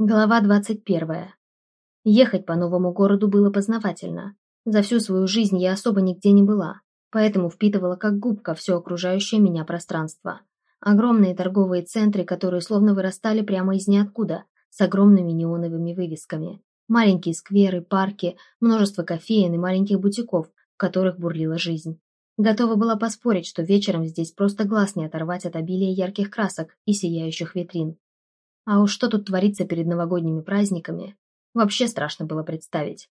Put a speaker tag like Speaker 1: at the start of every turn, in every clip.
Speaker 1: Глава двадцать первая. Ехать по новому городу было познавательно. За всю свою жизнь я особо нигде не была, поэтому впитывала как губка все окружающее меня пространство. Огромные торговые центры, которые словно вырастали прямо из ниоткуда, с огромными неоновыми вывесками. Маленькие скверы, парки, множество кофеен и маленьких бутиков, в которых бурлила жизнь. Готова была поспорить, что вечером здесь просто глаз не оторвать от обилия ярких красок и сияющих витрин. А уж что тут творится перед новогодними праздниками, вообще страшно было представить.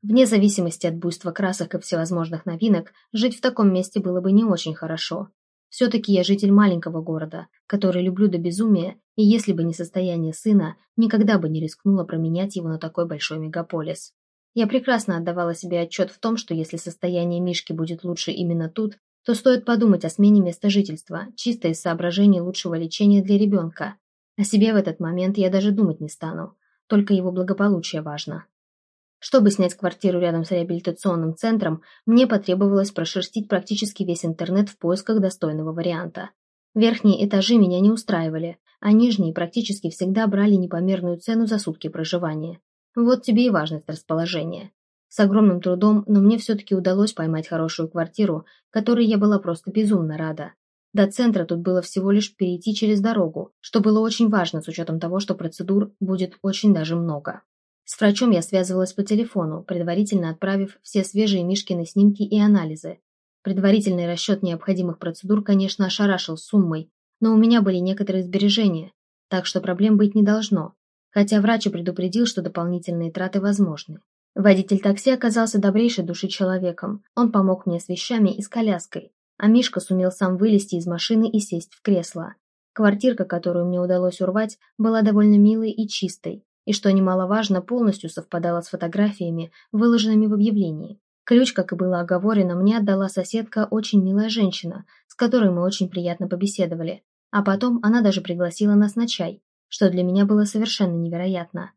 Speaker 1: Вне зависимости от буйства красок и всевозможных новинок, жить в таком месте было бы не очень хорошо. Все-таки я житель маленького города, который люблю до безумия, и если бы не состояние сына, никогда бы не рискнула променять его на такой большой мегаполис. Я прекрасно отдавала себе отчет в том, что если состояние Мишки будет лучше именно тут, то стоит подумать о смене места жительства, чисто из соображений лучшего лечения для ребенка, о себе в этот момент я даже думать не стану, только его благополучие важно. Чтобы снять квартиру рядом с реабилитационным центром, мне потребовалось прошерстить практически весь интернет в поисках достойного варианта. Верхние этажи меня не устраивали, а нижние практически всегда брали непомерную цену за сутки проживания. Вот тебе и важность расположения. С огромным трудом, но мне все-таки удалось поймать хорошую квартиру, которой я была просто безумно рада. До центра тут было всего лишь перейти через дорогу, что было очень важно с учетом того, что процедур будет очень даже много. С врачом я связывалась по телефону, предварительно отправив все свежие Мишкины снимки и анализы. Предварительный расчет необходимых процедур, конечно, ошарашил суммой, но у меня были некоторые сбережения, так что проблем быть не должно, хотя врач и предупредил, что дополнительные траты возможны. Водитель такси оказался добрейшей души человеком. Он помог мне с вещами и с коляской, а Мишка сумел сам вылезти из машины и сесть в кресло. Квартирка, которую мне удалось урвать, была довольно милой и чистой, и, что немаловажно, полностью совпадала с фотографиями, выложенными в объявлении. Ключ, как и было оговорено, мне отдала соседка, очень милая женщина, с которой мы очень приятно побеседовали, а потом она даже пригласила нас на чай, что для меня было совершенно невероятно.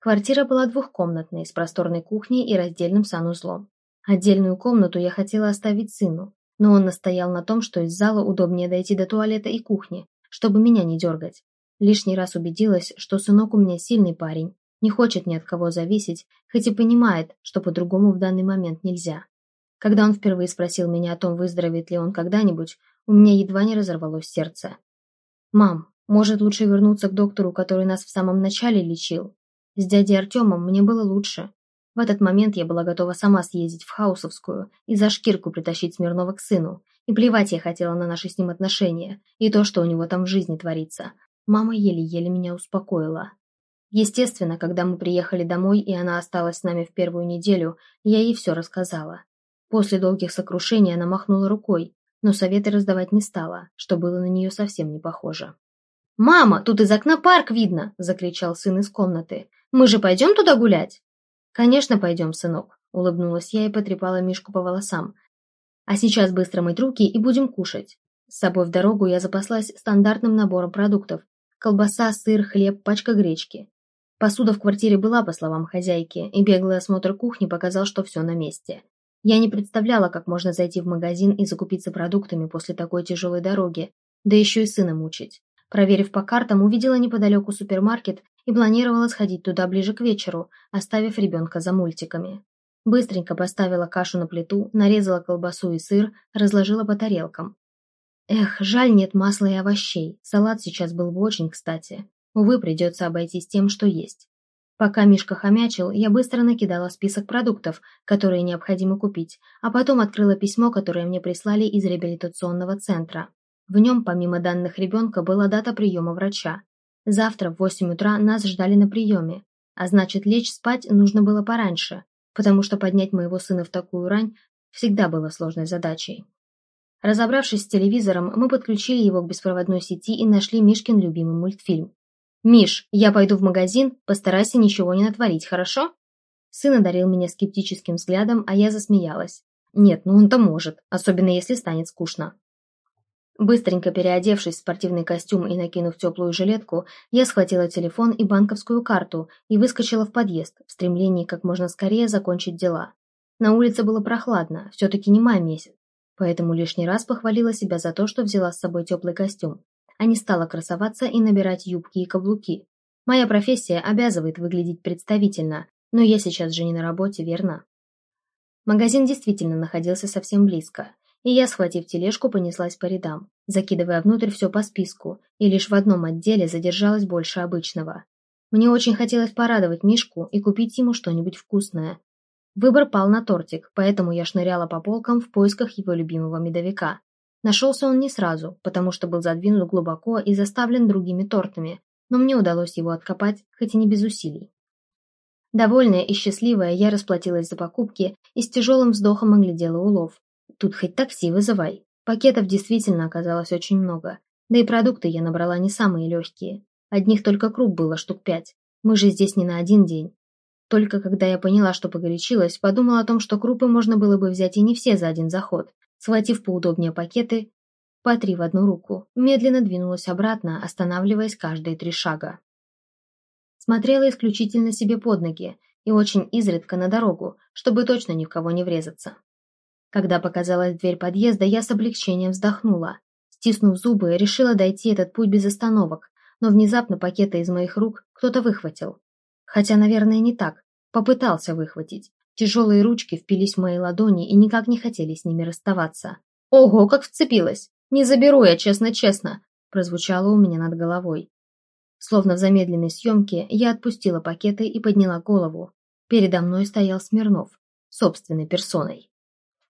Speaker 1: Квартира была двухкомнатной, с просторной кухней и раздельным санузлом. Отдельную комнату я хотела оставить сыну, но он настоял на том, что из зала удобнее дойти до туалета и кухни, чтобы меня не дергать. Лишний раз убедилась, что сынок у меня сильный парень, не хочет ни от кого зависеть, хоть и понимает, что по-другому в данный момент нельзя. Когда он впервые спросил меня о том, выздоровеет ли он когда-нибудь, у меня едва не разорвалось сердце. «Мам, может, лучше вернуться к доктору, который нас в самом начале лечил? С дядей Артемом мне было лучше. В этот момент я была готова сама съездить в Хаусовскую и за шкирку притащить Смирнова к сыну. И плевать я хотела на наши с ним отношения и то, что у него там в жизни творится. Мама еле-еле меня успокоила. Естественно, когда мы приехали домой, и она осталась с нами в первую неделю, я ей все рассказала. После долгих сокрушений она махнула рукой, но советы раздавать не стала, что было на нее совсем не похоже. «Мама, тут из окна парк видно!» – закричал сын из комнаты. «Мы же пойдем туда гулять?» «Конечно, пойдем, сынок», — улыбнулась я и потрепала Мишку по волосам. «А сейчас быстро мыть руки и будем кушать». С собой в дорогу я запаслась стандартным набором продуктов. Колбаса, сыр, хлеб, пачка гречки. Посуда в квартире была, по словам хозяйки, и беглый осмотр кухни показал, что все на месте. Я не представляла, как можно зайти в магазин и закупиться продуктами после такой тяжелой дороги, да еще и сына мучить. Проверив по картам, увидела неподалеку супермаркет и планировала сходить туда ближе к вечеру, оставив ребенка за мультиками. Быстренько поставила кашу на плиту, нарезала колбасу и сыр, разложила по тарелкам. Эх, жаль нет масла и овощей, салат сейчас был бы очень кстати. Увы, придется обойтись тем, что есть. Пока Мишка хомячил, я быстро накидала список продуктов, которые необходимо купить, а потом открыла письмо, которое мне прислали из реабилитационного центра. В нем, помимо данных ребенка, была дата приема врача. Завтра в восемь утра нас ждали на приеме, а значит, лечь спать нужно было пораньше, потому что поднять моего сына в такую рань всегда было сложной задачей. Разобравшись с телевизором, мы подключили его к беспроводной сети и нашли Мишкин любимый мультфильм. «Миш, я пойду в магазин, постарайся ничего не натворить, хорошо?» Сын одарил меня скептическим взглядом, а я засмеялась. «Нет, ну он-то может, особенно если станет скучно». Быстренько переодевшись в спортивный костюм и накинув теплую жилетку, я схватила телефон и банковскую карту и выскочила в подъезд в стремлении как можно скорее закончить дела. На улице было прохладно, все-таки не май месяц, поэтому лишний раз похвалила себя за то, что взяла с собой теплый костюм, а не стала красоваться и набирать юбки и каблуки. Моя профессия обязывает выглядеть представительно, но я сейчас же не на работе, верно? Магазин действительно находился совсем близко, и я, схватив тележку, понеслась по рядам, закидывая внутрь все по списку, и лишь в одном отделе задержалась больше обычного. Мне очень хотелось порадовать Мишку и купить ему что-нибудь вкусное. Выбор пал на тортик, поэтому я шныряла по полкам в поисках его любимого медовика. Нашелся он не сразу, потому что был задвинут глубоко и заставлен другими тортами, но мне удалось его откопать, хоть и не без усилий. Довольная и счастливая, я расплатилась за покупки и с тяжелым вздохом оглядела улов. Тут хоть такси вызывай. Пакетов действительно оказалось очень много. Да и продукты я набрала не самые легкие. Одних только круп было штук пять. Мы же здесь не на один день. Только когда я поняла, что погорячилась, подумала о том, что крупы можно было бы взять и не все за один заход. Схватив поудобнее пакеты, по три в одну руку, медленно двинулась обратно, останавливаясь каждые три шага смотрела исключительно себе под ноги и очень изредка на дорогу, чтобы точно ни в кого не врезаться. Когда показалась дверь подъезда, я с облегчением вздохнула. Стиснув зубы, решила дойти этот путь без остановок, но внезапно пакеты из моих рук кто-то выхватил. Хотя, наверное, не так. Попытался выхватить. Тяжелые ручки впились в мои ладони и никак не хотели с ними расставаться. «Ого, как вцепилась! Не заберу я, честно-честно!» прозвучало у меня над головой. Словно в замедленной съемке, я отпустила пакеты и подняла голову. Передо мной стоял Смирнов, собственной персоной.